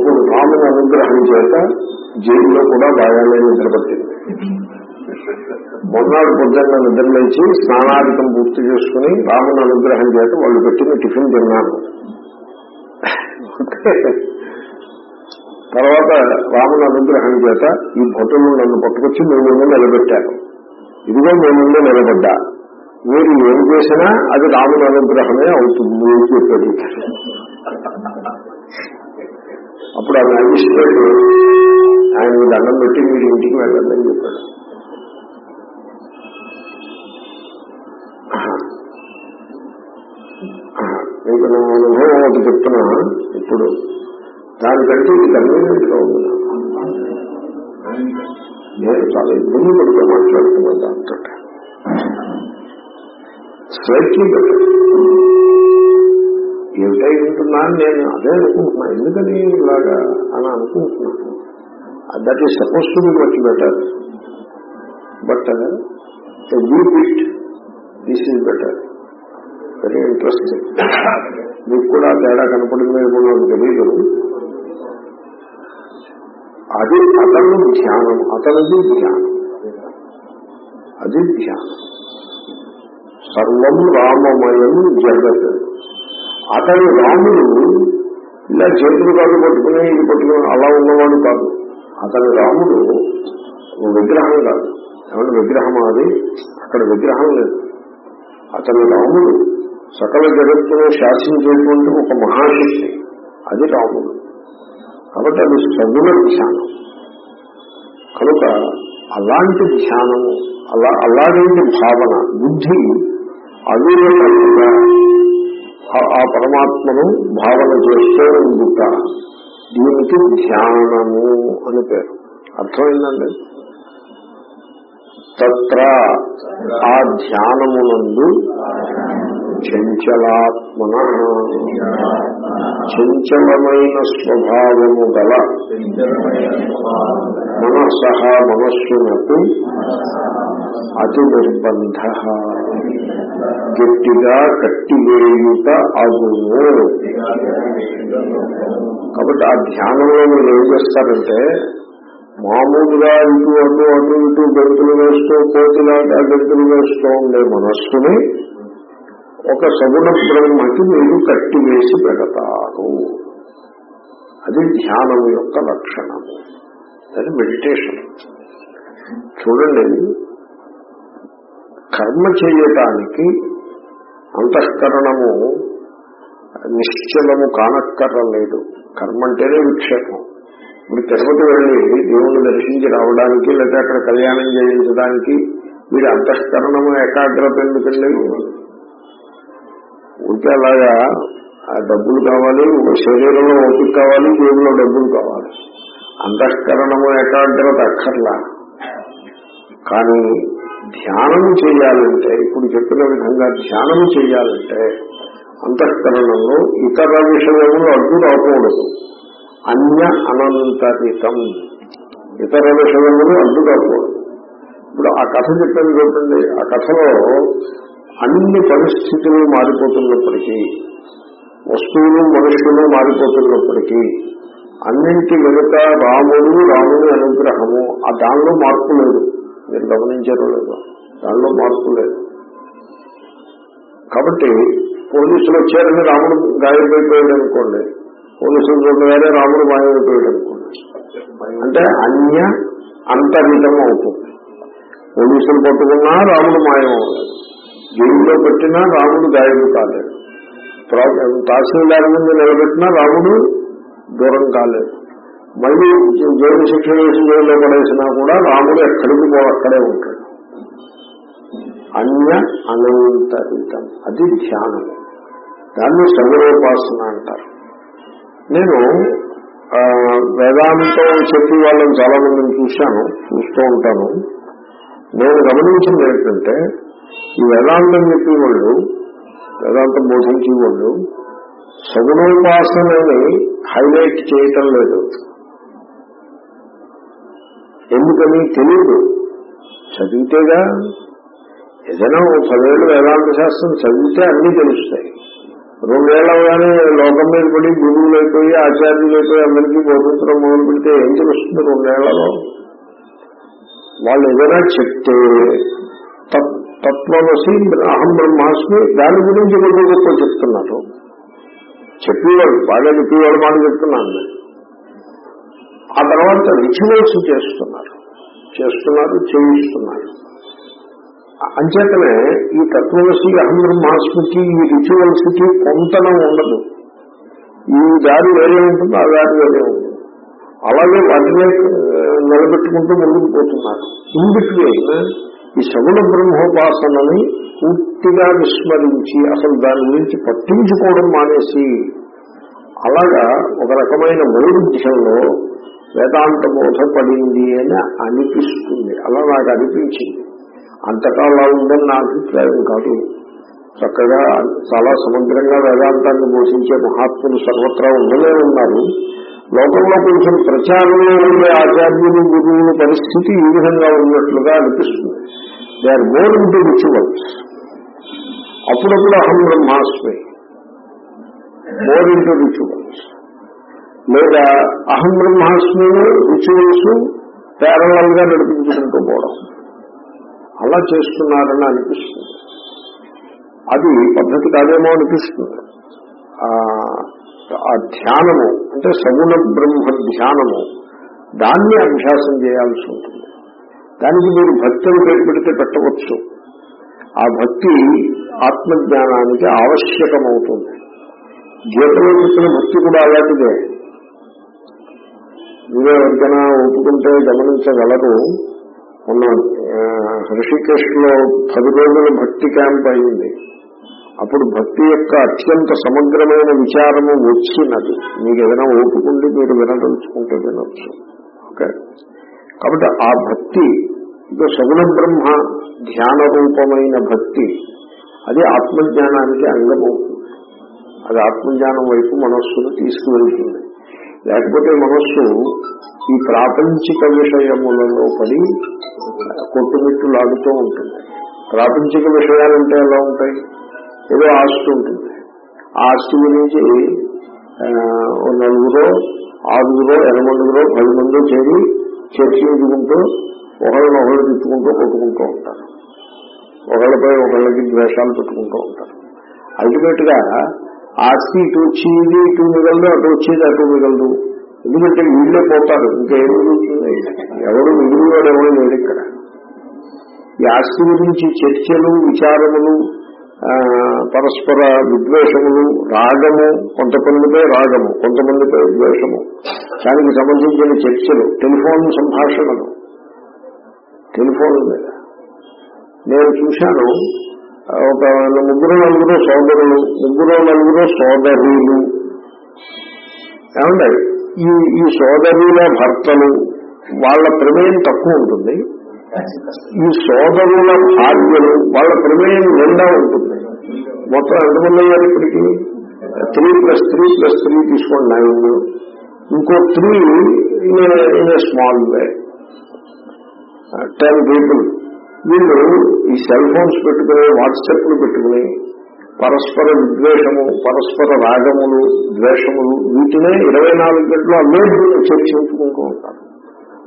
అప్పుడు రాముని అనుగ్రహం చేత జైల్లో కూడా బాగానే నిద్రపట్టింది. మొన్నాడు పొద్దున్న నిద్రలేచి స్నానాధికం పూర్తి చేసుకుని రాముని అనుగ్రహం చేత వాళ్ళు పెట్టిన టిఫిన్ తిన్నాను. తర్వాత రాముని అనుగ్రహం చేత ఈ భటులు నన్ను పట్టుకొచ్చి మీ ముందు నిలబెట్టారు. ఇదిగో మీ ముందు నిలబడ్డా. మీరు ఏం చేసినా అది రాముని అనుగ్రహమే అవుతుంది అని చెప్పాడు. అప్పుడు ఆ మ్యాజిస్ట్రేట్ ఆయన దండం పెట్టి మీరు ఇంటికి వెళ్ళండి అని చెప్పాడు. ఆహా. మీకు నా అనుభవం ఒకటి చెప్తున్నా. ఇప్పుడు దానికంటే ఇది కన్వీనియంట్గా ఉంది. నేను చాలా ఇబ్బంది పడుతూ మాట్లాడుతున్నాను దాంతో. స్వైట్లీ బెటర్ ఏమిటై ఉంటుందా అని నేను అదే అనుకుంటున్నా. ఎందుకని ఇలాగా అని అనుకుంటున్నాను that is suppose to be much better but deep it this is better very interesting మీకు కూడా తేడా కనపడింది కూడా తెలియదు అది అతను ధ్యానం అతనిది ధ్యానం. అది ధ్యానం. సర్వం రామమయం జగత్. అతని రాముడు ఇలా చేతులు కాదు పట్టుకుని ఇది పట్టుకుని అలా ఉన్నవాడు కాదు. అతని రాముడు విగ్రహం కాదు. ఏమంటే విగ్రహం అది? అక్కడ విగ్రహం లేదు. అతని రాముడు సకల జగత్తును శాసించేటువంటి ఒక మహాశక్తి. అది రాముడు. కాబట్టి అది సగుణ ధ్యానం. కనుక అలాంటి ధ్యానము అలా అలాంటి భావన బుద్ధి అవిరతంగా ఆ- పరమాత్మను భావన చేస్తూ ఉండుట. దీనికి ధ్యానము అని పేరు. అర్థమైందండి? తత్ర ఆ ధ్యానమునందు చంచలాత్మన చంచలమైన స్వభావము గల మనస మనస్సునకు అతి నిర్బంధ గట్టిగా కట్టివేయుట అగును కాబట్టి ఆ ధ్యానంలో మీరు ఏం చేస్తారంటే మామూలుగా ఇటు అటు అటు ఇటు గంతులు వేస్తూ కోతిలాగా గంతులు వేస్తూ ఉండే మనస్సుని ఒక సగుణ బ్రహ్మకి మీరు కట్టివేసి పెడతారు. అది ధ్యానం యొక్క లక్షణం అది మెడిటేషన్. చూడండి కర్మ చేయటానికి అంతఃకరణము నిశ్చలము కానక్కర్లేదు కర్మ అంటేనే విక్షేపం. ఇప్పుడు తిరుపతి వెళ్ళి దేవుణ్ణి దర్శించి రావడానికి లేదా అక్కడ కళ్యాణం చేయించడానికి మీరు అంతఃకరణము ఏకాగ్రత ఎందుకండి? ఉంటే అలాగా ఆ డబ్బులు కావాలి శరీరంలో ఓపిక కావాలి జేబులో డబ్బులు కావాలి. అంతఃకరణము ఏకాగ్రత అక్కర్లా. కానీ ధ్యానం చేయాలంటే ఇప్పుడు చెప్పిన విధంగా ధ్యానం చేయాలంటే అంతఃకరణంలో ఇతర విషయములు అడ్డు రాకూడదు. అన్య అనంతరితం. ఇతర విషయములు అడ్డు రాకూడదు. ఇప్పుడు ఆ కథ చెప్పాను చూడండి. ఆ కథలో అన్ని పరిస్థితులు మారిపోతున్నప్పటికీ వస్తువులు మనుషులు మారిపోతున్నప్పటికీ అన్నింటి వెనుక రాముడు రాముని అనుగ్రహము ఆ దానిలో మార్పు లేదు. మీరు గమనించారో లేదు. దానిలో మార్పు లేదు. కాబట్టి పోలీసులు వచ్చారని రాముడు గాయమైపోయాడు అనుకోండి. పోలీసులు చూడగానే రాముడు మాయమైపోయాడు అనుకోండి. అంటే అన్య అంతరితం అవుతుంది. పోలీసులు పట్టుకున్నా రాముడు మాయం అవ్వలేదు జైల్లో పెట్టినా రాముడు గాయము కాలేదు. ప్రా- తహసీల్దార్ ముందు నిలబెట్టినా రాముడు దూరం కాలేదు. మళ్ళీ జైలు శిక్ష వేసి జైల్లో పడేసినా కూడా రాముడు ఎక్కడికి పో అక్కడే ఉంటాడు. అన్య అనంతరితం అది ధ్యానం. దాన్ని సర్వోపాసన అంటారు. నేను వేదాంతం చెప్పి వాళ్ళని చాలా మందిని చూశాను చూస్తూ ఉంటాను. నేను గమనించింది ఏంటంటే ఈ వేదాంతం చెప్పే వాళ్ళు వేదాంతం బోధించే వాళ్ళు సగుణోపాసనని హైలైట్ చేయటం లేదు. ఎందుకని తెలియదు చదివితేగా ఏదైనా ఒక పదేళ్ళు వేదాంత శాస్త్రం చదివితే అన్నీ తెలుస్తాయి. రెండేళ్ళగానే లోకం మీద పడి గురువులు అయిపోయి ఆచార్యులు అయిపోయి అందరికీ బోధించడం మొదలు పెడితే ఏం తెలుస్తుంది రెండేళ్ళలో? వాళ్ళు ఏదైనా చెప్తే తత్- తత్వమసి అహం బ్రహ్మాస్మి దాని గురించి గొప్ప గొప్ప చెప్తున్నారు. చెప్పేవాళ్ళు బాగా చెప్పేవాళ్ళు మాట చెప్తున్నాను ఆ తర్వాత రిచువల్స్ చేస్తున్నారు. చేస్తున్నారు చేయిస్తున్నారు. అంచేతనే ఈ తత్వమసి అహం బ్రహ్మాస్మికి ఈ రిచువల్స్కి కొంతనం ఉండదు. ఈ దారి వేరే ఉంటుంది ఆ దారి వేరే ఉంటుంది. అలాగే వాటినే నిలబెట్టుకుంటూ ముందుకు పోతున్నారు. ఇన్ బిట్వీన్ ఈ సగుణ బ్రహ్మోపాసనని పూర్తిగా విస్మరించి అసలు దాని గురించి పట్టించుకోవడం మానేసి అలాగా ఒక రకమైన వైరుధ్యంలో వేదాంత బోధ పడింది అని అనిపిస్తుంది. అలా నాకు అనిపించింది. అంతటా అలా ఉందని నా అభిప్రాయం కాదు. చక్కగా చాలా సమగ్రంగా వేదాంతాన్ని పోషించే మహాత్ములు సర్వత్రా ఉండలే ఉన్నారు. లోకంలో కొంచెం ప్రచారంలో ఉండే ఆచార్యులు గురువుల పరిస్థితి ఈ విధంగా ఉన్నట్లుగా అనిపిస్తుంది. They are more into rituals అప్పుడప్పుడు అహం బ్రహ్మాస్మి. మోర్ ఇంటూ రిచువల్ లేదా అహం బ్రహ్మాస్మిని రిచువల్స్ ప్యారలల్గా నడిపించుకుంటూ పోవడం. అలా చేస్తున్నారని అనిపిస్తుంది. అది పద్ధతి కాదేమో అనిపిస్తుంది. ఆ- ధ్యానము అంటే సగుణ బ్రహ్మ ధ్యానము దాన్ని అభ్యాసం చేయాల్సి ఉంటుంది. దానికి మీరు భక్తిని పేరు పెడితే పెట్టవచ్చు. ఆ భక్తి ఆత్మజ్ఞానానికి ఆవశ్యకమవుతుంది. గీతలో చెప్పిన భక్తి కూడా అలాంటిదే. మీరే ఎవరికైనా ఒప్పుకుంటే గమనించగలరు మొన్న హృషికేశ్లో పది రోజుల భక్తి క్యాంప్ అయింది. అప్పుడు భక్తి యొక్క అత్యంత సమగ్రమైన విచారము వచ్చినది. మీకు ఏదైనా ఓపుకుండి మీరు వినదలుచుకుంటే వినొచ్చు. ఓకే? కాబట్టి ఆ భక్తి ఇదో సగుణ బ్రహ్మ ధ్యాన రూపమైన భక్తి అది ఆత్మజ్ఞానానికి అంగమవుతుంది. అది ఆత్మజ్ఞానం వైపు మనస్సును తీసుకువెళ్తుంది. లేకపోతే మనస్సు ఈ ప్రాపంచిక విషయములలో పడి కొట్టుమిట్టులాడుతూ ఉంటుంది. ప్రాపంచిక విషయాలంటే ఎలా ఉంటాయి? ఏదో ఆస్తి ఉంటుంది. ఆ ఆస్తి గురించి నలుగురో ఆరుగురో ఎనమండుగురో పది మంది చేరి చర్చించుకుంటూ ఒకళ్ళనొకళ్ళు తిట్టుకుంటూ కొట్టుకుంటూ ఉంటారు. ఒకళ్ళపై ఒకళ్ళకి ద్వేషాలు పెట్టుకుంటూ ఉంటారు. అల్టిమేట్గా ఆస్తి ఇటు వచ్చింది ఇటు మిగలదు అటు వచ్చేది అటు మిగలదు. ఎందుకంటే వీళ్ళే పోతారు. ఇంకేం మిగులుతుంది ఎవరు మిగిలివాడు ఎవరు లేడు ఇక్కడ. ఈ ఆస్తి గురించి చర్చలు విచారములు ఆ, పరస్పర విద్వేషములు రాగము కొంతమందిపై రాగము కొంతమందిపై ద్వేషము. దానికి సంబంధించిన చర్చలు టెలిఫోన్ సంభాషణలు. టెలిఫోన్ మీద. నేను చూశాను ఒక ముగ్గురు నలుగురు సోదరులు ముగ్గురు నలుగురు సోదరులు. ఏమండి? ఈ ఈ సోదరుల భర్తలు వాళ్ళ ప్రమేయం తక్కువ ఉంటుంది. ఈ సోదరుల భార్యలు వాళ్ళ ప్రమేయం నిండా ఉంటుంది. మొత్తం ఎంతమంది అయ్యారు ఇప్పటికి? Three plus three plus three తీసుకోండి నైన్ ఇంకో three in small way. Ten people. వీళ్ళు ఈ సెల్ ఫోన్స్ పెట్టుకుని వాట్సాప్లు పెట్టుకుని పరస్పర విద్వేషము పరస్పర రాగములు ద్వేషములు వీటినే ఇరవై నాలుగు గంటలు అన్నీ చర్చించుకుంటూ ఉంటారు.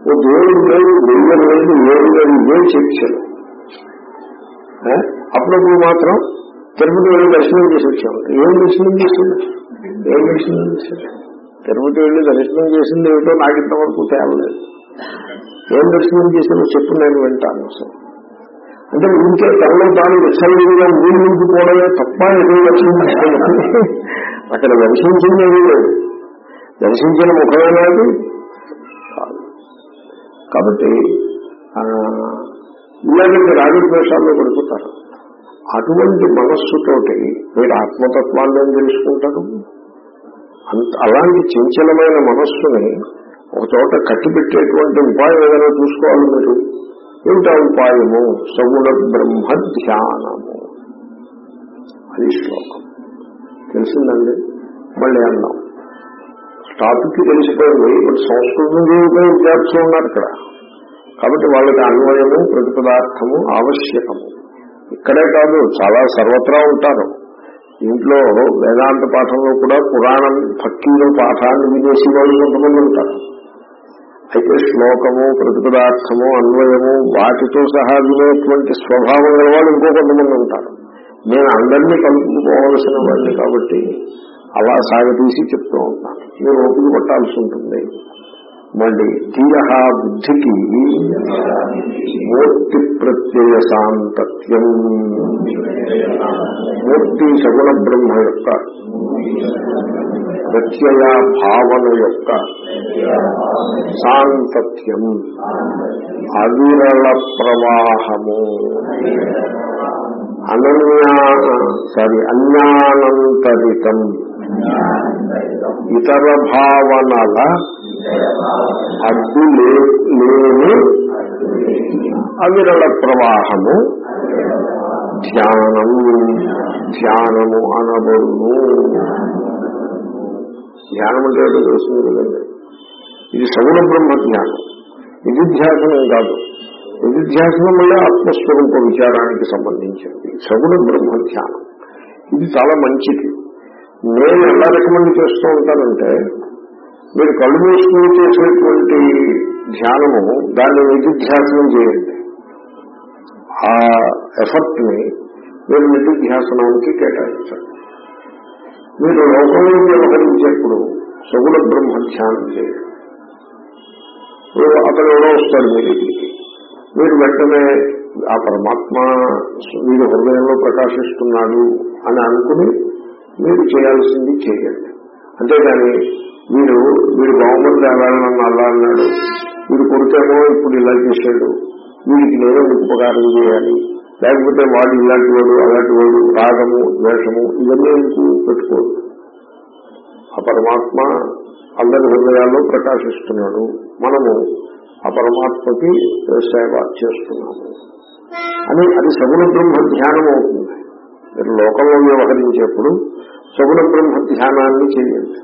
ఓ దేవుడు లేదు వెయ్యి లేదు ఏడు లేదు ఇవే చర్చలు. అప్పుడప్పుడు మాత్రం తిరుపతి వెళ్ళి దర్శనం చేసి వచ్చాము ఏం దర్శనం చేసింది ఏం దర్శనం చేసింది తిరుపతి వెళ్ళి దర్శనం చేసింది ఏమిటో నాకు ఇంతవరకు తేవలేదు ఏం దర్శనం చేసిందో చెప్పు నేను వింటాను అసలు. అంటే ఇంకే తనలో తాను విచ్చలవిడిగా ఊరి నుంచి పోవడమే తప్ప ఏదో అక్కడ దర్శించింది ఏమీ లేదు దర్శించిన ముఖమేనాది కాదు కాబట్టి ఇలాంటి రాజద్వేషాల్లో రాగద్వేషాల్లో పడిపోతారు. అటువంటి మనస్సుతోటి మీరు ఆత్మతత్వాన్ని తెలుసుకుంటారు అంత అలాంటి చంచలమైన మనస్సుని ఒక చోట కట్టిపెట్టేటువంటి ఉపాయం ఏదైనా చూసుకోవాలి మీరు. ఏమిటా ఉపాయము సగుణ బ్రహ్మ ధ్యానము అది శ్లోకం తెలిసిందండి మళ్ళీ అన్నాం టాపిక్ తెలిసిపోయింది బట్ సంస్కృతం చదువుకునే విద్యార్థులు ఉన్నారు ఇక్కడ కాబట్టి వాళ్ళకి అన్వయము ప్రతిపదార్థము ఆవశ్యకము ఇక్కడే కాదు చాలా సర్వత్రా ఉంటారు ఇంట్లో వేదాంత పాఠంలో కూడా పురాణం భక్తిలో పాఠాన్ని వినేసి వాళ్ళు కొంతమంది ఉంటారు అయితే శ్లోకము ప్రతిపదార్థము అన్వయము వాటితో సహా వినేటువంటి స్వభావం గల వాళ్ళు ఇంకో కొంతమంది ఉంటారు. నేను అందరినీ కలుపుకోవలసిన వాడిని కాబట్టి అలా సాగతీసి చెప్తూ ఉంటాను. మీరు ఓపిక పట్టాల్సి ఉంటుంది. మళ్ళీ ధీయ బుద్ధికి మూర్తి ప్రత్యయ సాంతత్యం. మూర్తి సగుణ బ్రహ్మ యొక్క ప్రత్యయ భావన యొక్క సాంతత్యం. అవిరళ ప్రవాహము. అనన్యా సారీ అన్యానంతరితం. ఇతర భావనల అడ్డు లేని అవిరళ ప్రవాహము ధ్యానము ధ్యానము అనబడును. ధ్యానం అంటే తెలుస్తుంది కదండి? ఇది సగుణ బ్రహ్మ ధ్యానం నిధిధ్యాసనం కాదు. నిధిధ్యాసనం వల్ల ఆత్మస్వరూప విచారానికి సంబంధించింది సగుణ బ్రహ్మ ధ్యానం ఇది చాలా మంచిది. నేను ఎలా రికమెండ్ చేస్తూ ఉంటానంటే మీరు కళ్ళు మూసుకుని చేసేటువంటి ధ్యానము దాన్ని నిధిధ్యాసనం చేయండి. ఆ ఎఫర్ట్ని మీరు నిధిధ్యాసనానికి కేటాయించండి. మీరు లోకంలో వ్యవహరించేప్పుడు సగుణ బ్రహ్మ ధ్యానం చేయండి. అతను ఎవరో వస్తాడు మీ దగ్గరికి. మీరు వెంటనే ఆ పరమాత్మ మీరు హృదయంలో ప్రకాశిస్తున్నాడు అని అనుకుని మీరు చేయాల్సింది చేయండి. అంతేగాని వీడు వీడు బహుమతి వెళ్ళాలని అలా అన్నాడు. వీడు కొడుకేమో ఇప్పుడు ఇలా చేశాడు. వీడికి నేనే ఉపకారం చేయాలి. లేకపోతే వాడు ఇలాంటి వాడు అలాంటి వాడు రాగము ద్వేషము ఇవన్నీ ఎందుకు పెట్టుకోడు ఆ పరమాత్మ అందరి హృదయాల్లో ప్రకాశిస్తున్నాడు. మనము ఆ పరమాత్మకి సేవ చేస్తున్నాము. అని అది సగుణ బ్రహ్మ ధ్యానం అవుతుంది మీరు లోకంలో వ్యవహరించేప్పుడు సగుణ బ్రహ్మ ధ్యానాన్ని చేయండి.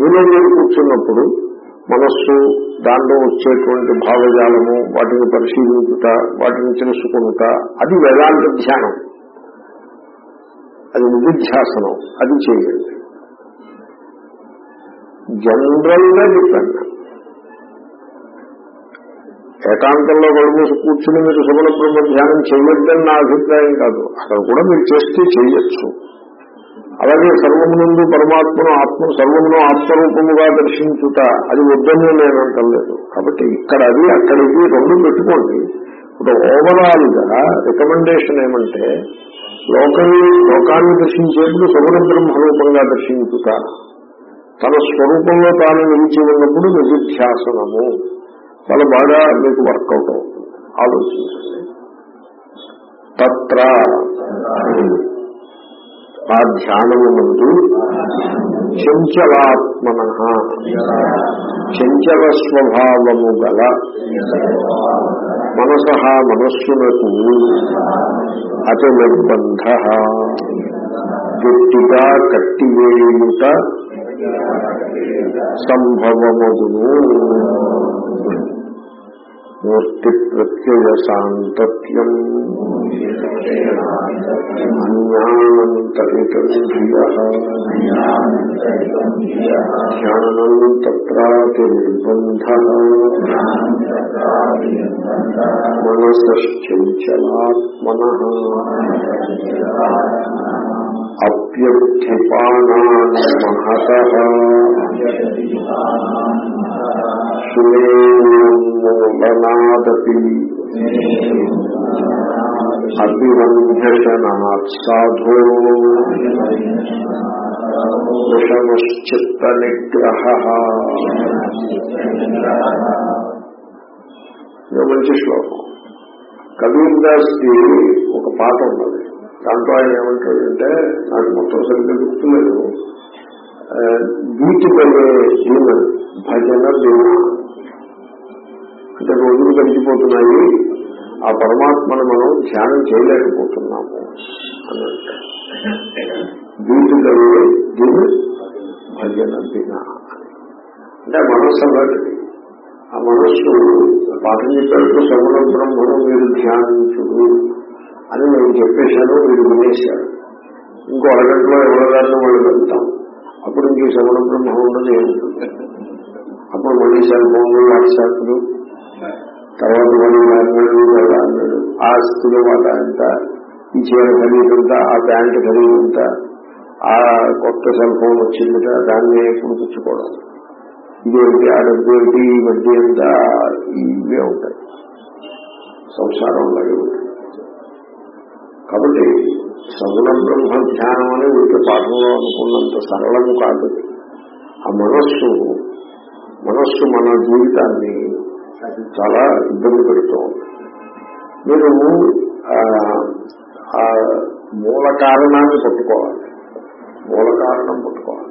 మీలో మీరు కూర్చున్నప్పుడు మనస్సు దాంట్లో వచ్చేటువంటి భావజాలము వాటిని పరిశీలించుట వాటిని తెలుసుకుంట అది వేదాంత ధ్యానం. అది నిధిధ్యాసనం అది చేయండి. జనరల్గా చెప్పండి. ఏకాంతంలో కడుమూసి కూర్చుని మీరు సుగుణ బ్రహ్మ ధ్యానం చేయొద్దని నా అభిప్రాయం కాదు. అక్కడ కూడా మీరు చేస్తే చేయొచ్చు. అలాగే సర్వమునందు నుండి పరమాత్మను ఆత్మ సర్వమును ఆత్మరూపముగా దర్శించుట అది వద్దని నేను అంటలేదు కాబట్టి ఇక్కడ అది అక్కడ ఇది రెండు పెట్టుకోండి. ఇప్పుడు ఓవరాల్గా రికమెండేషన్ ఏమంటే లోకల్ని లోకాన్ని దర్శించేప్పుడు సగుణ బ్రహ్మరూపంగా దర్శించుట. తన స్వరూపంలో తాను నిలిచి ఉన్నప్పుడు నిధిధ్యాసనము. చాలా బాగా మీకు వర్కౌట్ అవుతుంది. ఆలోచించండి. తత్ర. ఆ ధ్యానము ముందు చంచలాత్మన. చంచల స్వభావము గల మనస మనస్సునకు అతి నిర్బంధ. గట్టిగా కట్టివేయుట సంభవమదును మూర్తి ప్రత్యయ సాంతత్యం అన్యానంతరితంధ్రియ ధ్యానం తత్రాతి నిర్బంధ మహత సుమూలనాదపి అభివంధ్యశనాత్ సాధో విషమశ్చిత్త నిగ్రహ మంచి శ్లోకం. కబీర్ దాస్కి ఒక పాట ఉన్నది. దాంట్లో ఆయన ఏమంటాడంటే నాకు మొత్తం సరిగ్గా గుర్తులేదు. వీటికలే దీన భజన దీన రోజులు గడిచిపోతున్నాయి. ఆ పరమాత్మను మనం ధ్యానం చేయలేకపోతున్నాము అని అంటారు. వీటికలే భజన దిన అంటే మనస్సు అలాంటిది ఆ మనస్సు పాఠం చెప్పేటప్పుడు సగుణ బ్రహ్మను మీరు ధ్యానించుడు అని నేను చెప్పేశాను మీరు వినేశారు. ఇంకో అరగంటలో ఎవరి వాళ్ళు వెళ్తాం. అప్పుడు ఇంక ఈ బ్రహ్మ ఉండదు ఏముంటుంది? అప్పుడు మళ్ళీ సెల్ ఫోన్లు వాట్సాప్లు తర్వాత మళ్ళీ అన్నాడు ఎలా అన్నాడు ఆ స్థితిలో మాట ఎంత ఈ చీర ఖరీదంత ఆ ప్యాంట్ ఖరీదంత ఆ కొత్త సెల్ ఫోన్ వచ్చిందట దాన్ని ఎప్పుడు పుచ్చుకోవడం ఇదేంటి ఆ డబ్బు ఏంటి ఈ వడ్డీ ఎంత ఇవే ఉంటాయి సంసారం అలాగే ఉంటుంది కాబట్టి సగుణ బ్రహ్మ ధ్యానం అని ఉంటే పాఠంలో అనుకున్నంత సరళము కాదు ఆ మనస్సు మనస్సు మన జీవితాన్ని అది చాలా ఇబ్బంది పెడుతూ మీరు ఆ, మూల కారణాన్ని పట్టుకోవాలి. మూల కారణం పట్టుకోవాలి.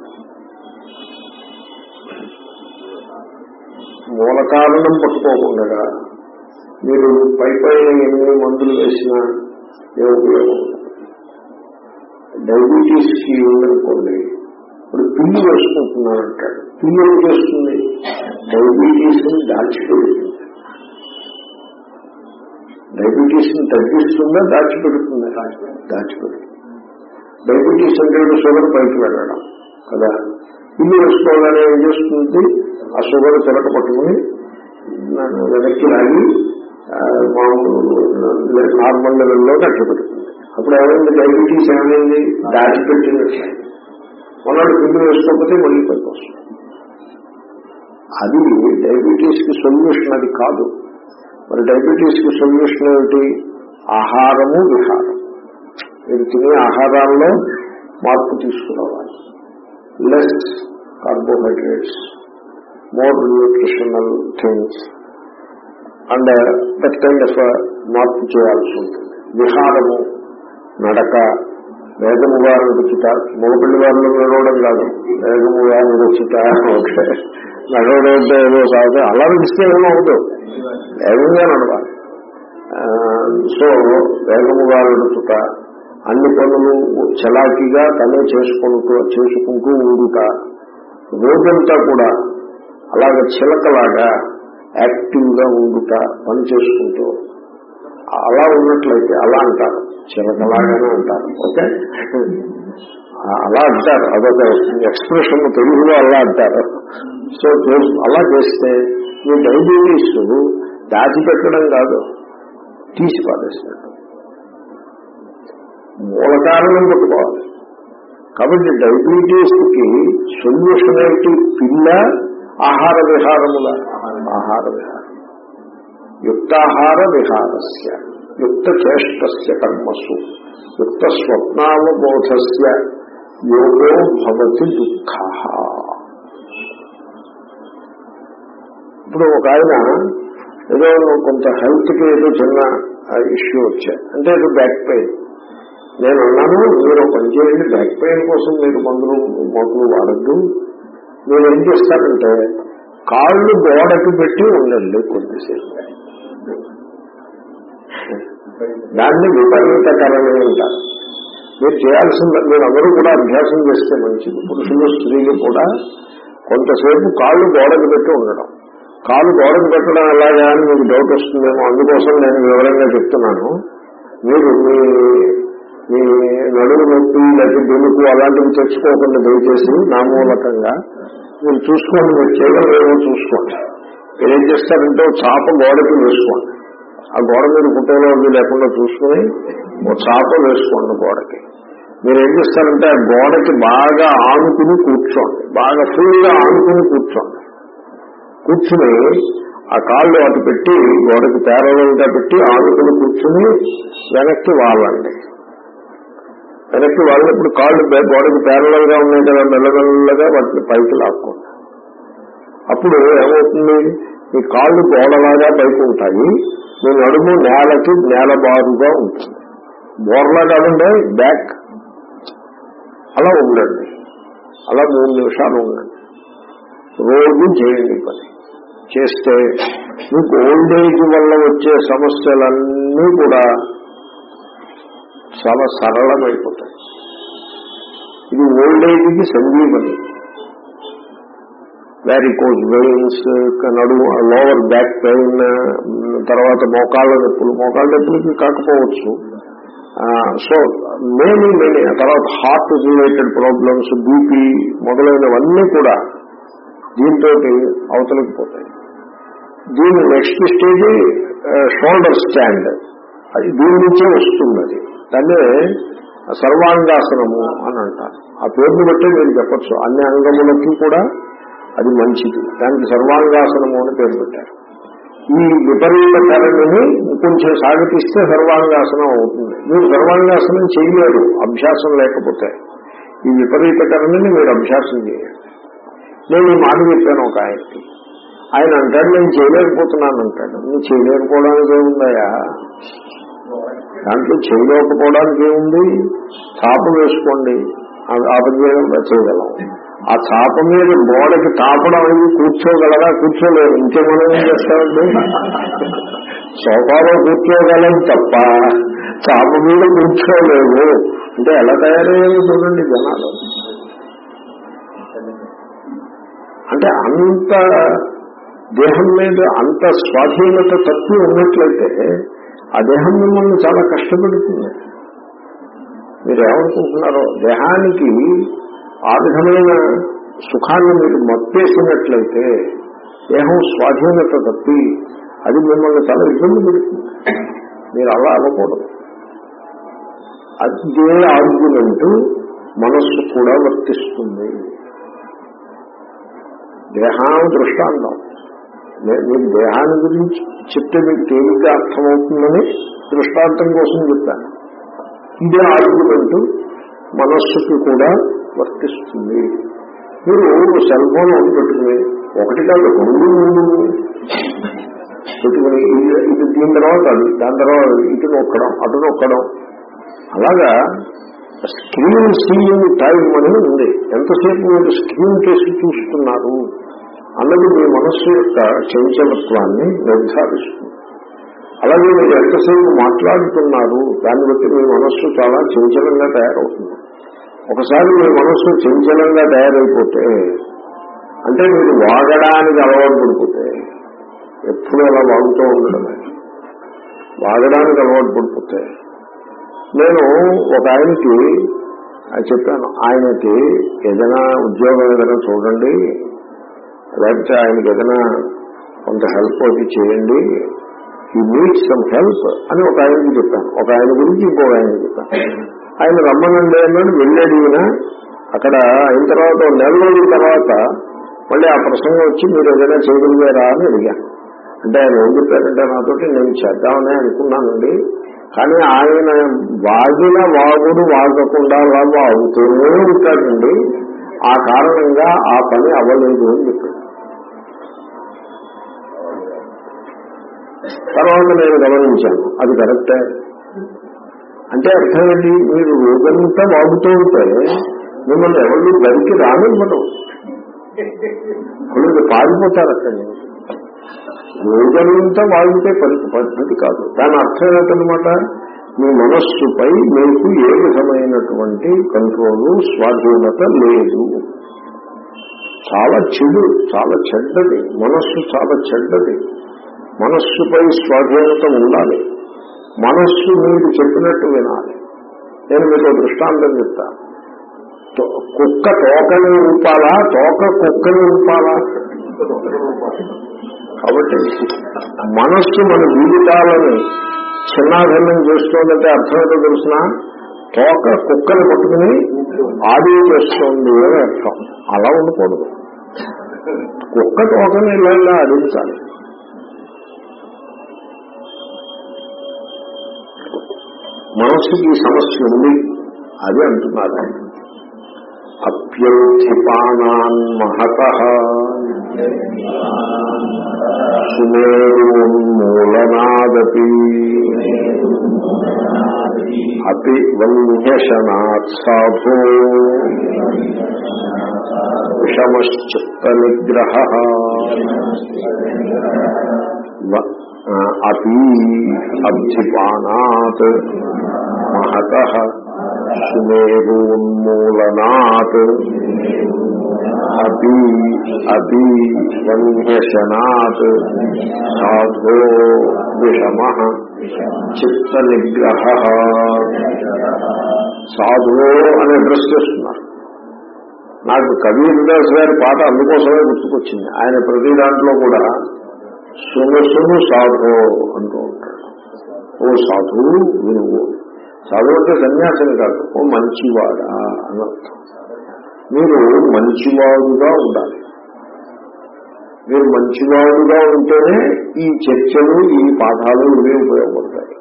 మూల కారణం పట్టుకోకుండా మీరు పై పైన ఎన్ని మందులు వేసినా ఏ ఉపయోగం డయాబెటీస్కి ఉందనుకోండి ఇప్పుడు పిల్లి వేసుకుంటున్నాను అంటాడు పిల్లి ఏం చేస్తుంది డయాబెటీస్ని దాచిపెడుతుంది. డయాబెటీస్ని తగ్గిస్తుందా దాచిపెడుతుందా? దాచిపెడుతుంది. డయాబెటీస్ అంటే షుగర్ పైకి వెళ్ళడం కదా? ఇల్లు వేసుకోవాలని ఏం చేస్తుంది? ఆ షుగర్ చిలక పట్టుకుని వెనక్కి లాగి ఆ, మామూలు నార్మల్ లెవెల్లో కట్టబెడుతుంది అప్పుడు ఏమైంది? డయాబెటీస్ ఏమైంది? దాచిపెట్టినట్లే మనవాడు పిల్లి వేసుకోకపోతే మళ్ళీ పైకి వస్తుంది అది డయాబెటీస్కి సొల్యూషన్ అది కాదు. మరి డయాబెటీస్కి సొల్యూషన్ ఏమిటి? ఆహారము విహారం. మీరు తినే ఆహారాల్లో మార్పు తీసుకురావాలి. Less carbohydrates more nutritional things and that kind of మార్పు చేయాల్సి ఉంటుంది. విహారము నడక వేగముగా నడుచుట మగపిల్లి వారిలో నడవడం కాదు. వేగముగా నడుచుట ఓకే. నడవడం అంటే ఏదో కాదు అలా నడిస్తే ఏమో అవదు వేగంగా నడవాలి. సో వేగముగా నడుచుట అన్ని పనులు చలాకీగా తనే చేసుకుంటూ చేసుకుంటూ ఉండుట రోజంతా కూడా అలాగే చిలకలాగా యాక్టివ్గా ఉండుట పని చేసుకుంటూ. అలా ఉన్నట్లయితే అలా అంటారు. చిలకలాగానే అంటారు. ఓకే? అలా అంటారు. అదొక ఎక్స్ప్రెషన్ తెలుగులో అలా అంటారు. సో అలా చేస్తే ఈ డైబెటీస్ దాచిపెట్టడం కాదు తీసి పారేస్తాడు. మూల కారణం పట్టుకోవాలి కాబట్టి డైబెటీస్కి సొల్యూషన్ ఏంటి? పిల్ల ఆహార విహారముల ఆహార విహారం. యుక్తాహార విహారస్య యుక్త చేష్టస్య కర్మసు యుక్త స్వప్నావబోధస్య యోగో భవతి దుఃఖ ఇప్పుడు ఒక ఆయన ఏదో కొంత హెల్త్కి ఏదో చిన్న ఇష్యూ వచ్చాయి అంటే ఏదో బ్యాక్ పెయిన్. నేను అన్నాను మీరు పనిచేయండి పని బ్యాక్ పెయిన్ కోసం మీరు మందులు మందులు వాడద్దు. మీరు ఏం చేస్తారంటే కాళ్ళు గోడకి పెట్టి ఉండండి కొద్దిసేపు. దాన్ని విపరీతకరమే ఉంటారు మీరు చేయాల్సిన మీరు అందరూ కూడా అభ్యాసం చేస్తే మంచిది. పురుషులు స్త్రీలు కూడా కొంతసేపు కాళ్ళు గోడకు పెట్టి ఉండడం. కాళ్ళు గోడకు పెట్టడం ఎలాగా అని మీకు డౌట్ వస్తుందేమో అందుకోసం నేను వివరంగా చెప్తున్నాను. మీరు మీ మీ నడుము నొప్పి లేకపోతే దులుపు అలాంటివి తెచ్చుకోకుండా దయచేసి నా మూలకంగా మీరు చూసుకోండి. మీరు చేయగలరేమో చూసుకోండి. ఏం చేస్తారంటే చాప గోడకి వేసుకోండి. ఆ గోడ మీద ఫోటోలో అది లేకుండా చూసుకుని చాప వేసుకోండి గోడకి. మీరు ఏం చేస్తారంటే ఆ గోడకి బాగా ఆనుకుని కూర్చోండి. బాగా ఫుల్గా ఆనుకుని కూర్చోండి. కూర్చుని ఆ కాళ్ళు అటు పెట్టి గోడకి పేరలుగా పెట్టి ఆనుకుని కూర్చుని వెనక్కి వాళ్ళండి వెనక్కి వాళ్ళప్పుడు కాళ్ళు గోడకి పేరలుగా ఉన్నాయి కదా మెల్లమెల్లగా వాటిని పైకి లాక్కోండి. అప్పుడు ఏమవుతుంది? మీ కాళ్ళు గోడలాగా పైకి ఉంటాయి. మీ నడుము నేలకి నేల బారుగా ఉంటుంది. బోర్లా కాదండి బ్యాక్ అలా ఉండండి. అలా మూడు నిమిషాలు ఉండండి. రోజు చేయండి పని. చేస్తే మీకు ఓల్డ్ ఏజ్ వల్ల వచ్చే సమస్యలన్నీ కూడా చాలా సరళమైపోతాయి. ఇది ఓల్డ్ ఏజ్కి సంజీవని. వ్యారికోజ్ వెయిన్స్ నడుము లోవర్ బ్యాక్ పెయిన్ తర్వాత మోకాళ్ళ నొప్పులు. మోకాళ్ళ నొప్పులకి కాకపోవచ్చు. సో మెయిన్ మెనీ తర్వాత హార్ట్ రిలేటెడ్ ప్రాబ్లమ్స్ బీపీ మొదలైనవన్నీ కూడా దీంతో అవతలకి పోతాయి. దీని నెక్స్ట్ స్టేజ్ షోల్డర్ స్టాండ్ అది దీని నుంచే వస్తుంది అది దాన్నే సర్వాంగాసనము అని అంటారు. ఆ పేరుని బట్టి మీరు చెప్పచ్చు. అన్ని అంగములకి కూడా అది మంచిది. దానికి సర్వాంగాసనము అని పేరు పెట్టారు. ఈ విపరీత కరణిని కొంచెం సాగతిస్తే సర్వాంగాసనం అవుతుంది. మీరు సర్వాంగాసనం చేయలేరు అభ్యాసం లేకపోతే. ఈ విపరీత కరణిని మీరు అభ్యాసం చేయాలి నేను ఈ మాట చెప్పాను ఒక ఆయనకి. ఆయన అంటాడు నేను చేయలేకపోతున్నాను అంటాడు. నువ్వు చేయలేకపోవడానికి ఏముందయా దాంట్లో చేయలేకపోవడానికి ఏముంది? చాప వేసుకోండి. ఆ పని చేయడం చేయగలం ఆ చాప మీద గోడకి తాపడం అనేది కూర్చోగలరా? కూర్చోలేరు ఇంకే ఏం చేస్తామండి సోఫాలో కూర్చోగలం తప్ప చాప మీద కూర్చోలేవు అంటే ఎలా తయారయ్యారో చూడండి జనాలు. అంటే అంత దేహం మీద అంత స్వాధీనత తక్కువ ఉన్నట్లయితే ఆ దేహం మిమ్మల్ని చాలా కష్టపెడుతుంది. మీరు ఏమనుకుంటున్నారో దేహానికి ఆ విధమైన సుఖాన్ని మీరు మత్తేసినట్లయితే దేహం స్వాధీనత తప్పి అది మిమ్మల్ని చాలా ఇబ్బంది పెడుతుంది. మీరు అలా అవ్వకూడదు అదే ఆర్గ్యుమెంట్ మనస్సు కూడా వర్తిస్తుంది. దేహాన్ని దృష్టాంతం. మీకు దేహాన్ని గురించి చెప్తే మీకు తేలిగ్గా అర్థమవుతుందని దృష్టాంతం కోసం చెప్తాను ఇదే ఆర్గ్యుమెంట్ మనస్సుకి కూడా వర్తిస్తుంది. మీరు సెల్ ఫోన్ ఒకటి పెట్టుకుని ఒకటి కాదు రెండు మూడు పెట్టుకుని ఇది దీని తర్వాత అది దాని తర్వాత ఇటు నొక్కడం అటు నొక్కడం. అలాగా స్క్రీన్ సీయింగ్ టైం అనేది ఉంది. ఎంతసేపు మీరు స్క్రీన్ చేసి చూస్తున్నారు అన్నది మీ మనస్సు యొక్క చంచలత్వాన్ని నిర్ధారిస్తుంది. అలాగే మీరు ఎంతసేపు మాట్లాడుతున్నారు దాన్ని బట్టి మీ మనస్సు చాలా చంచలంగా తయారవుతుంది. ఒకసారి మీ మనస్సు చంచలంగా తయారైపోతే అంటే మీరు వాగడానికి అలవాటు పడిపోతే ఎప్పుడు అలా వాగుతూ ఉండడమే. వాగడానికి అలవాటు పడిపోతే నేను ఒక ఆయనకి చెప్పాను ఆయనకి ఏదైనా ఉద్యోగం ఏదైనా చూడండి లేకపోతే ఆయనకి ఏదైనా కొంత హెల్ప్ అది చేయండి ఈ నీడ్ సమ్ హెల్ప్ అని ఒక ఆయనకి చెప్పాను. ఒక ఆయన గురించి ఇంకొక ఆయనకి చెప్పాను. ఆయన రమ్మనండి అన్నాడు. వెళ్ళాడు ఈయన. అక్కడ అయిన తర్వాత నెల రోజుల తర్వాత మళ్ళీ ఆ ప్రసంగం వచ్చి మీరు ఏదైనా చేయగలిగారా? అని అడిగాను అంటే ఆయన ఏం చెప్పారంటే నాతోటి నేను చేద్దామని అనుకున్నానండి. కానీ ఆయన వాగిన వాగుడు వాగకుండా అలా అవుతూనే ఉంటాడండి. ఆ కారణంగా ఆ పని అవ్వలేదు అని చెప్పాడు. తర్వాత నేను గమనించాను. అది కరెక్టే. అంటే అర్థం ఏంటి? మీరు రోజంతా వాగుతూ ఉంటే మిమ్మల్ని ఎవరు గడికి రానివ్వడం వాళ్ళు పారిపోతారు అక్కడ. రోజంతా వాగితే పద్ధతి కాదు. దాని అర్థం ఏంటనమాట మీ మనస్సుపై మీకు ఏ విధమైనటువంటి కంట్రోలు స్వాధీనత లేదు. చాలా చెడు చాలా చెడ్డది. మనస్సు చాలా చెడ్డది. మనస్సుపై స్వాధీనత ఉండాలి. మనస్సు మీరు చెప్పినట్టు వినాలి. నేను మీకు దృష్టాంతం చెప్తాను కుక్క తోకని ఊపాలా? తోక కుక్కని ఊపాలా? కాబట్టి మనస్సు మన జీవితాలను చిన్నాభిన్నం చేస్తోందంటే అర్థమైతే తెలిసిన? తోక కుక్కని పట్టుకుని ఆడి చేస్తోంది అని అర్థం. అలా ఉండకూడదు. కుక్క తోకని ఇలా ఇలా ఆడించాలి. మనస్సుకి సమస్య ఉంది అది అంటున్నారు అప్యోధిపానాన్ మహత సుమేరున్మూలనాదపి అపి వన్యశనాత్ సాధో విషమశ్చిత్త నిగ్రహ అపి అబ్ధిపానాత్ మహత సుమేరోన్మూలనాత్ అపి అపి వన్యశనాత్ సాధో విషమ చిత్త నిగ్రహ సాధువు అని అడ్రస్ చేస్తున్నారు నాకు కబీర్ దాస్ గారి పాట అందుకోసమే గుర్తుకొచ్చింది. ఆయన ప్రతి దాంట్లో కూడా సును సును సాధు అంటూ ఉంటాడు. ఓ సాధువు వినువు సాధువు అంటే సన్యాసిని కాదు ఓ మంచివాడా అని మీరు మంచివాడుగా ఉండాలి. మీరు మంచివాడుగా ఉంటేనే ఈ చర్చలు ఈ పాఠాలు ఇవే ఉపయోగపడతాయి.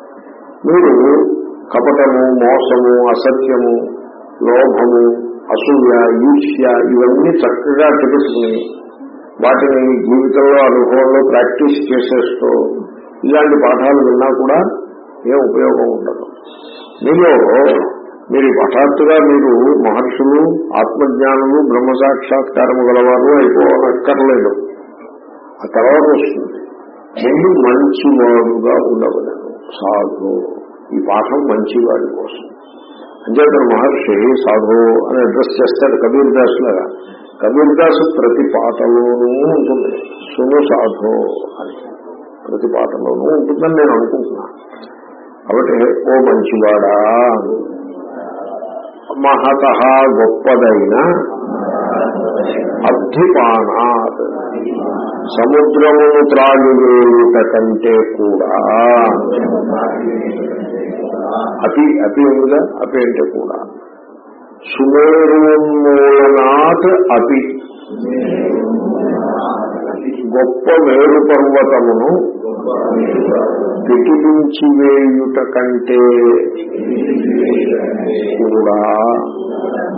మీరు కపటము మోసము అసత్యము లోభము అసూయ ఈర్ష్య ఇవన్నీ చక్కగా తెలుసుకుని వాటిని జీవితంలో అనుభవంలో ప్రాక్టీస్ చేసేస్తూ ఇలాంటి పాఠాలు విన్నా కూడా ఏం ఉపయోగం ఉండదు. మీలో మీరు హఠాత్తుగా మీరు మహర్షులు ఆత్మజ్ఞానులు బ్రహ్మ సాక్షాత్కారము గలవారు అయిపోవనక్కర్లేదు. ఆ తర్వాత వస్తుంది. ముందు మంచివాడుగా ఉండవలను. సాధు. ఈ పాఠం మంచివాడి కోసం. అంచేతన మహర్షి సాధు అని అడ్రస్ చేస్తాడు కబీర్ దాస్ లాగా. కబీర్దాసు ప్రతి పాటలోనూ ఉంటుంది. సును సాధో అని. ప్రతి పాటలోనూ ఉంటుందని నేను అనుకుంటున్నా. కాబట్టి ఓ మంచివాడా మహత గొప్పదైన అద్ధిపానాత్ సముద్రమును త్రాగివేయుట కంటే కూడా అతి అతి ఉందిగా అతి అంటే కూడా. సుమేరున్మూలనాత్ అతి. గొప్ప మేరు పర్వతమును పిటిలించి వేయుట కంటే కూడా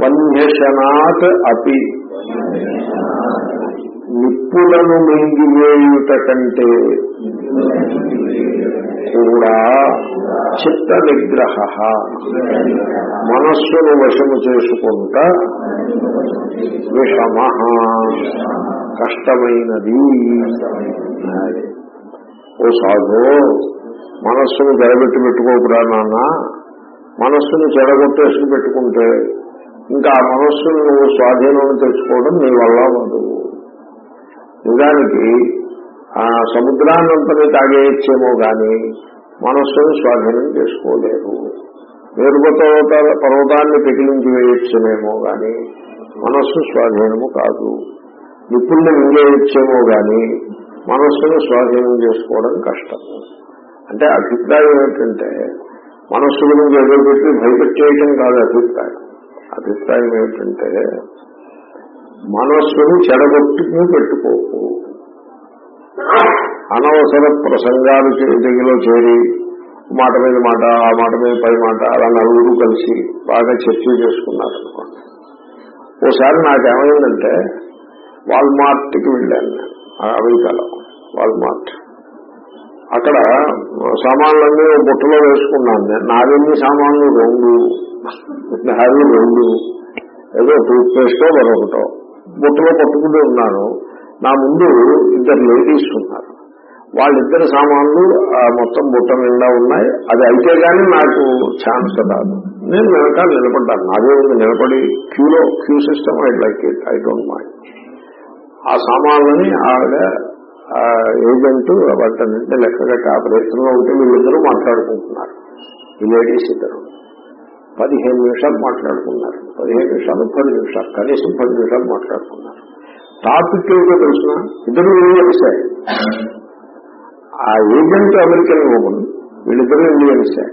వన్యశనాత్ అపి నిప్పులను మింగివేయుట కంటే కూడా చిత్త నిగ్రహ మనస్సును వశము చేసుకుంటా విషమ కష్టమైనది. ఓ సాధు మనస్సును దయబెట్టి పెట్టుకోకురా నాన్న. మనస్సును చెడగొట్టేసి పెట్టుకుంటే ఇంకా ఆ మనస్సును నువ్వు స్వాధీనం తెచ్చుకోవడం నీ వల్ల అవ్వదు నిజానికి సముద్రాన్నంతని తాగేయచ్చేమో గాని మనస్సును స్వాధీనం చేసుకోలేరు మేరుపర్వత పర్వతాన్ని పెకిలించి వేయచ్చునేమో గాని మనస్సు స్వాధీనము కాదు. నిపుణులు మింగేయచ్చేమో గాని మనస్సును స్వాధీనం చేసుకోవడం కష్టం. అంటే అభిప్రాయం ఏమిటంటే మనస్సు గురించి ఎదురుపెట్టి భయపెట్టేయటం కాదు అభిప్రాయం. అభిప్రాయం ఏమిటంటే మనస్సును చెడగొట్టుకుని పెట్టుకోకు. అనవసర ప్రసంగాలు దగ్గరలో చేరి మాట మీద మాట ఆ మాట మీద పై మాట అలా నలుగురు కలిసి బాగా చర్చ చేసుకున్నారు అనుకోండి ఓసారి నాకేమైందంటే వాల్మార్ట్కి వెళ్ళాను నేను అమెరికాలో వాల్మార్ట్. అక్కడ సామాన్లన్నీ బుట్టలో వేసుకున్నాను నేను. నావెన్ని సామాన్లు రెండు నావి రెండు ఏదో టూత్ పేస్టో మరొకటో. బుట్టలో పట్టుకుంటూ ఉన్నాను. నా ముందు ఇద్దరు లేడీస్ ఉన్నారు. వాళ్ళిద్దరు సామాన్లు మొత్తం బుట్ట నిండా ఉన్నాయి. అది అయితే గానీ నాకు ఛాన్స్ రాదు నేను వెనకాల నిలబడ్డాను. నాదే ఉంది నిలబడి క్యూలో queue system I like it I don't mind ఆ సామాన్లని ఆవిడ ఏజెంట్ వాటన్నింటినీ లెక్కగట్టి ఆ ప్రయత్నంలో ఉంటే వీళ్ళిద్దరూ మాట్లాడుకుంటున్నారు. ఈ లేడీస్ ఇద్దరు. పదిహేను నిమిషాలు మాట్లాడుకున్నారు. పదిహేను నిమిషాలు పది నిమిషాలు కనీసం పది నిమిషాలు మాట్లాడుకున్నారు. టాపిక్ ఏదో తెలిసిన ఇద్దరు ఇండియన్సే ఆ ఏజెంట్ అమెరికన్ ఓపెన్ వీళ్ళిద్దరు ఇండియన్సే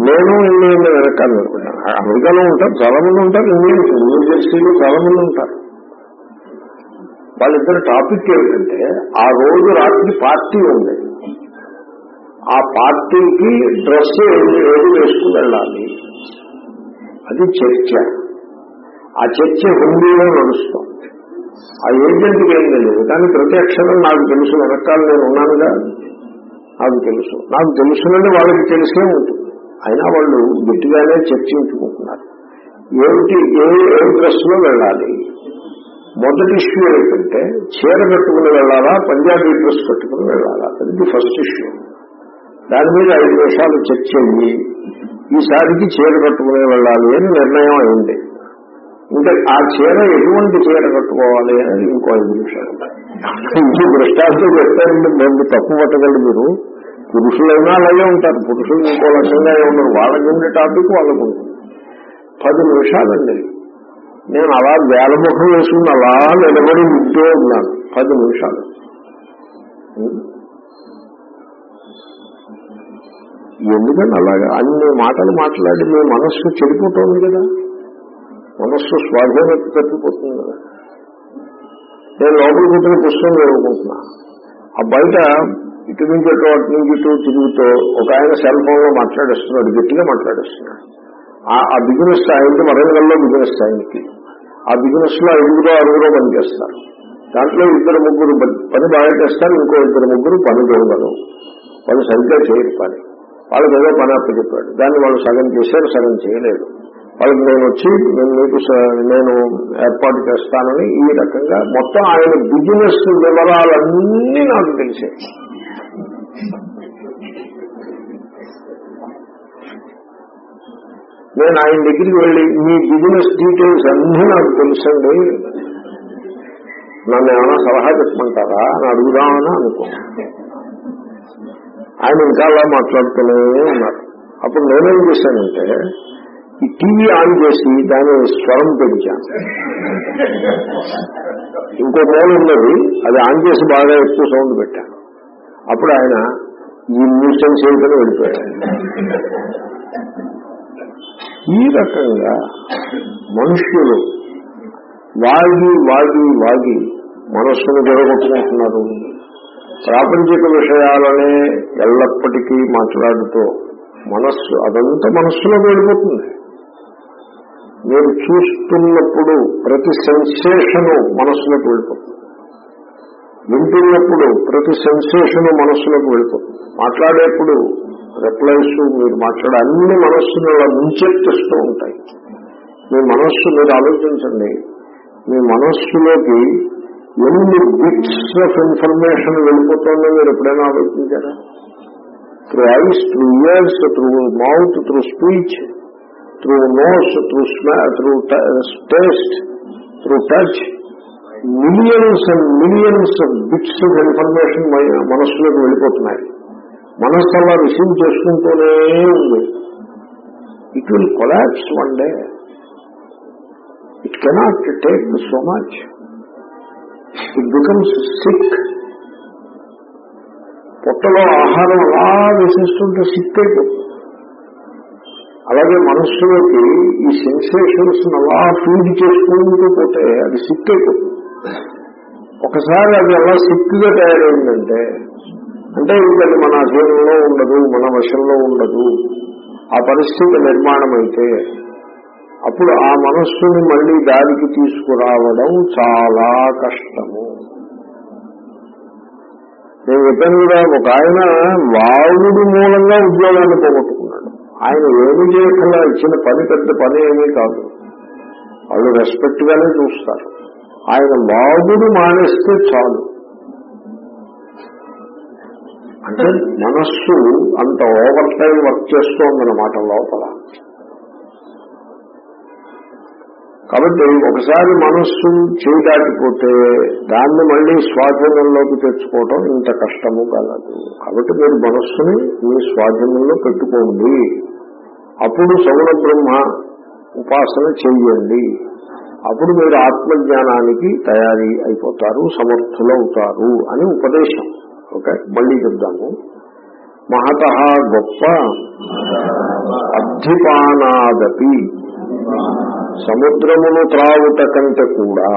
నేను ఇండియన్ వెనకాల అనుకుంటాను అమెరికాలో ఉంటారు చాలా మంది ఉంటారు ఇండియన్స్ న్యూ జెర్సీలో చాలా మంది ఉంటారు. వాళ్ళిద్దరు టాపిక్ ఏమిటంటే ఆ రోజు రాత్రి పార్టీ ఉంది. ఆ పార్టీకి డ్రెస్ ఏది వేసుకుని వెళ్ళాలి? అది చర్చ. ఆ చర్చ హిందీలో నడుస్తాం. ఆ ఏజెంట్కి ఏం తెలియదు కానీ ప్రతి అక్షరం నాకు తెలుసు. వెనకాల నేను ఉన్నానుగా? నాకు తెలుసు. నాకు తెలుసునని వాళ్ళకి తెలిసే ఉంటుంది. అయినా వాళ్ళు గట్టిగానే చర్చించుకుంటున్నారు. ఏమిటి? ఏ ఏ డ్రెస్లో వెళ్ళాలి? మొదటి ఇష్యూ ఏంటంటే చీర కట్టుకుని వెళ్ళాలా? పంజాబీ డ్రెస్ కట్టుకుని వెళ్ళాలా? అది ఫస్ట్ ఇష్యూ దాని మీద ఐదు నిమిషాలు చర్చ అయ్యి ఈసారికి చీర కట్టుకుని వెళ్ళాలి అని నిర్ణయం అయింది. ఇంకా ఆ చీర ఎటువంటి చీర కట్టుకోవాలి అనేది ఇంకో ఐదు నిమిషాలు ఇంకో దృష్టాంతం చెప్తారంటే మేము తప్పు పట్టగలరు మీరు. పురుషులైనా అలాగే ఉంటారు. పురుషులు ఇంకో లక్ష్యంగా ఉన్నారు వాళ్ళకి ఉండే టాపిక్ వాళ్ళకు ఉంటుంది. పది నిమిషాలండి. నేను అలా వేలముఖం వేసుకుని అలా నిలబడి వింటూ ఉన్నాను. పది నిమిషాలు. ఎందుకంటే అలాగా అన్ని మాటలు మాట్లాడి మీ మనస్సు చెడిపోతుంది కదా. మనస్సు స్వాధీనత తప్పిపోతుంది కదా నేను లోపల కూర్చొని పుస్తకం చదువుకుంటున్నా. ఆ బయట ఇటు నుంచి అటు అటు నుంచి ఇటు తిరుగుతూ ఒక ఆయన సెల్ ఫోన్లో మాట్లాడేస్తున్నాడు గట్టిగా మాట్లాడేస్తున్నాడు. ఆ- బిజినెస్ ఆయనకి వరంగల్లో బిజినెస్ ఆయనకి. ఆ బిజినెస్లో ఐదుగురో ఆరుగురో పనిచేస్తారు. దాంట్లో ఇద్దరు ముగ్గురు పని పని బాగా చేస్తారు ఇంకో ఇద్దరు ముగ్గురు పని దొంగలు వాళ్ళు సరిగ్గా చేయరు పని వాళ్ళకి ఏదో పని అప్పచెప్పాడు. దాన్ని వాళ్ళు సగం చేశారు సగం చేయలేదు. వాళ్ళకి నేను వచ్చి నేను మీకు నేను ఏర్పాటు చేస్తానని ఈ రకంగా మొత్తం ఆయన బిజినెస్ వివరాలన్నీ నాకు తెలిసాయి నేను ఆయన దగ్గరికి వెళ్ళి మీ బిజినెస్ డీటెయిల్స్ అన్నీ నాకు తెలుసండి. నన్ను ఏమైనా సలహా చెప్పమంటారా? అని అడుగుదామని అనుకున్నాను ఆయన ఇంకా అలా మాట్లాడుతూనే ఉన్నారు. అప్పుడు నేనేం చేశానంటే ఈ టీవీ ఆన్ చేసి దాని స్వరం పెంచాను ఇంకో మూల ఉన్నది అది ఆన్ చేసి బాగా ఎక్కువ సౌండ్ పెట్టాను అప్పుడు ఆయన ఈ న్యూసెన్స్ ఏంటని వెళ్ళిపోయాడు ఈ రకంగా మనుష్యులు వాగి వాగి వాగి మనస్సును జరగొట్టుకుంటున్నారు ప్రాపంచిక విషయాలనే ఎల్లప్పటికీ మాట్లాడుతూ మనస్సు అదంతా మనస్సులో వెళ్ళిపోతుంది మీరు చూస్తున్నప్పుడు ప్రతి సెన్సేషను మనస్సులోకి వెళ్ళిపోతుంది. వింటున్నప్పుడు ప్రతి సెన్సేషను మనస్సులోకి వెళ్ళిపోతుంది. మాట్లాడేప్పుడు రిప్లైస్ మీరు మాట్లాడే అన్ని మనస్సును అలా ముంచెత్తిస్తూ ఉంటాయి. మీ మనస్సు మీరు ఆలోచించండి. మీ మనస్సులోకి ఎన్ని బిట్స్ ఆఫ్ ఇన్ఫర్మేషన్ వెళ్ళిపోతుందో మీరు ఎప్పుడైనా ఆలోచించారా? Through eyes through ears through mouth through speech through nose through smell through taste through touch millions and millions of bits of information మనస్సులోకి వెళ్ళిపోతున్నాయి మనస్సు అలా రిసీవ్ చేసుకుంటూనే ఉంది it will collapse one day it cannot take so much it becomes sick పొట్టలో ఆహారం అలా వేసేస్తుంటే sick అయిపోతుంది అలాగే మనస్సులోకి ఈ సెన్సేషన్స్ అలా ఫీడ్ చేసుకుంటూ పోతే అది సిక్ అయిపోతుంది. ఒకసారి అది అలా సిక్గా తయారైందంటే అంటే ఇంకది మన అధీనంలో ఉండదు మన వశంలో ఉండదు ఆ పరిస్థితి నిర్మాణం అయితే అప్పుడు ఆ మనస్సుని మళ్ళీ దారికి తీసుకురావడం చాలా కష్టము. నేను చెప్పాను కూడా ఒక ఆయన వాగుడు మూలంగా ఉద్యోగాన్ని పోగొట్టు ఆయన ఏమి చేయకుండా ఇచ్చిన పని పెద్ద పని ఏమీ కాదు. వాళ్ళు రెస్పెక్ట్ గానే చూస్తారు. ఆయన బాగుడు మానేస్తే చాలు. అంటే మనస్సు అంత ఓవర్ టైం వర్క్ చేస్తోందన్నమాట లోపల. కాబట్టి ఒకసారి మనస్సు చేయదాటిపోతే దాన్ని మళ్ళీ స్వాధీనంలోకి తెచ్చుకోవటం ఇంత కష్టము కలదు కాబట్టి మీరు మనస్సుని మీ స్వాధీనంలో పెట్టుకోండి. అప్పుడు సగుణ బ్రహ్మ ఉపాసన చెయ్యండి అప్పుడు మీరు ఆత్మజ్ఞానానికి తయారీ అయిపోతారు సమర్థులవుతారు అని ఉపదేశం. ఓకే మళ్ళీ చెప్దాము. మహత గొప్ప అద్ధిపానాదపి సముద్రమును త్రావుట కంటే కూడా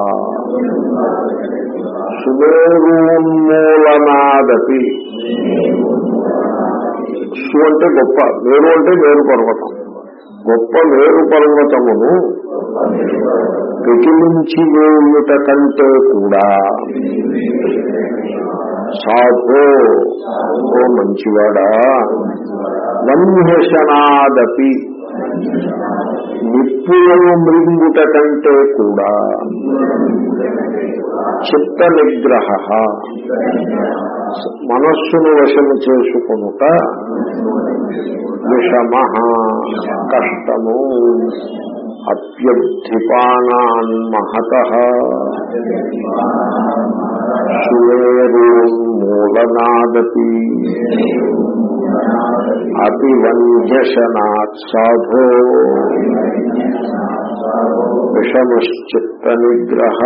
సుమేరున్మూలనాదపి సు అంటే గొప్ప మేరు అంటే మేరు పర్వతం. గొప్ప మేరు పర్వతమును ప్రతిమించి వేయుట కంటే కూడా సాధో ఓ మంచివాడా వన్యషణాదపి నిప్పులను మృంగుట కంటే కూడా. చిత్త నిగ్రహ మనస్సును వశము చేసుకునుట విషమ కష్టము అప్యర్థిపానాన్ మహత. మూలనాదపి పుణ్యాదపి వంజనాత్ సాధో. విషమశ్చిత్త నిగ్రహ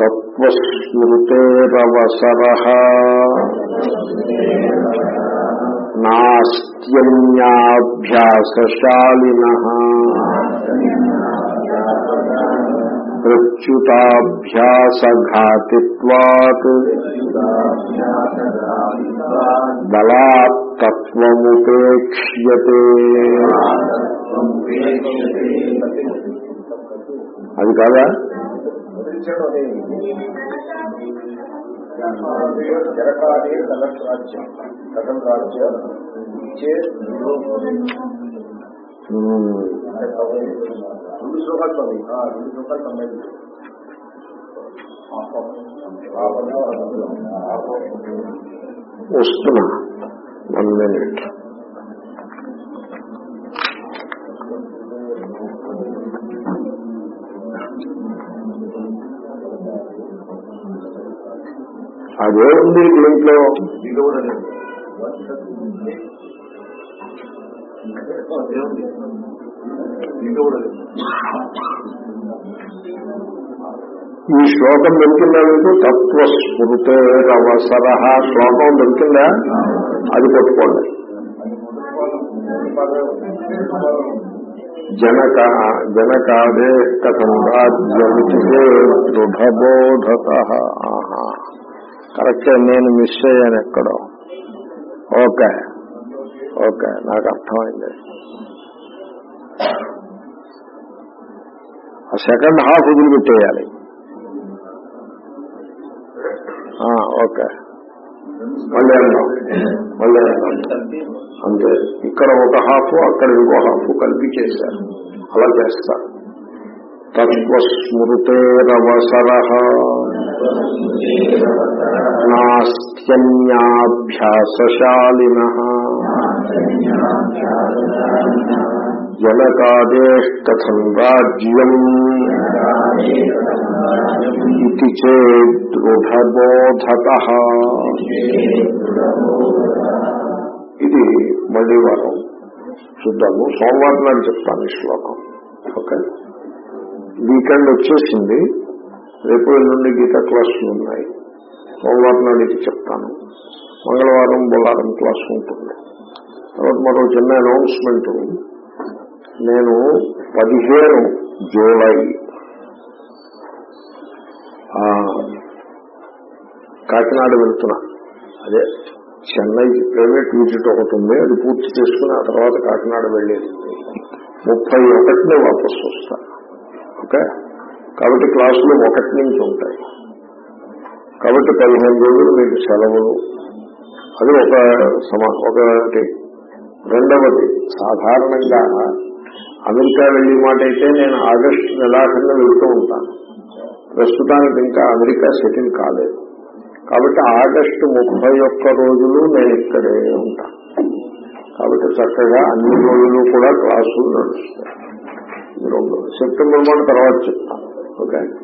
తత్వస్మృతేరవసర. నాస్త్యన్యాభ్యాసశాలిన. ప్రత్యుతాభ్యాసఘాతిత్వాత్ బలాత్తత్వముపేక్ష్యతే అది కాదా జరకాదే కలర్ రాజ్యం రెండు రాజ్య ఇచ్చే రెండు వస్తున్నా. వన్ మినిట్ అదే ఉంది దీంట్లో. ఈ శ్లోకం దొరికిందా మీకు తత్వస్మృతేరవసర శ్లోకం దొరికిందా? అది పట్టుకోండి జనక జనకాదే కథం రాజ్యమితే కరెక్ట్ నేను మిస్ అయ్యాను ఎక్కడో. ఓకే. ఓకే నాకు అర్థమైంది. ఆ సెకండ్ హాఫ్ వదిలిపెట్టేయాలి. ఓకే మళ్ళీ అందాం మళ్ళీ అందాం అంతే ఇక్కడ ఒక హాఫ్ అక్కడ ఇంకో హాఫ్ కలిపి చేశారు అలా చేస్తారు తత్వస్మృతేరవసర నాస్త్యన్యాభ్యాసశాలిన జనకాదేష్టం రాజ్యం ఇది చేదృఢబోధత ఇది మళ్ళీ వారం చూద్దాము సోమవారం నాడు చెప్తాను ఈ శ్లోకం. ఓకే? వీకెండ్ వచ్చేసింది. రేపు ఎల్లుండి గీత క్లాసులు ఉన్నాయి. సోమవారం నాడు ఇది చెప్తాను. మంగళవారం బుధవారం క్లాస్ ఉంటుంది. తర్వాత మరో చిన్న అనౌన్స్మెంట్ నేను పదిహేను జూలై. కాకినాడ వెళ్తున్నా. అదే చెన్నై ప్రైవేట్ విజిట్ ఒకటి ఉంది అది పూర్తి చేసుకుని ఆ తర్వాత కాకినాడ వెళ్ళేది. ముప్పై ఒకటినే వాపసు వస్తా. ఓకే? కాబట్టి క్లాసులు ఒకటి నుంచి ఉంటాయి. కాబట్టి పదిహేను రోజులు మీకు సెలవులు అది ఒక సమా ఒకటి రెండవది సాధారణంగా అమెరికా వెళ్ళే మాట అయితే నేను ఆగస్టు నెలాఖరున వెళ్తూ ఉంటాను. ప్రస్తుతానికి ఇంకా అమెరికా సెటిల్ కాలేదు. కాబట్టి ఆగస్టు ముప్పై ఒక్క రోజులు నేను ఇక్కడే ఉంటాను. కాబట్టి చక్కగా అన్ని రోజులు కూడా క్లాసులు నడుస్తాయి. సెప్టెంబర్ మాట తర్వాత చెప్తాను. ఓకే?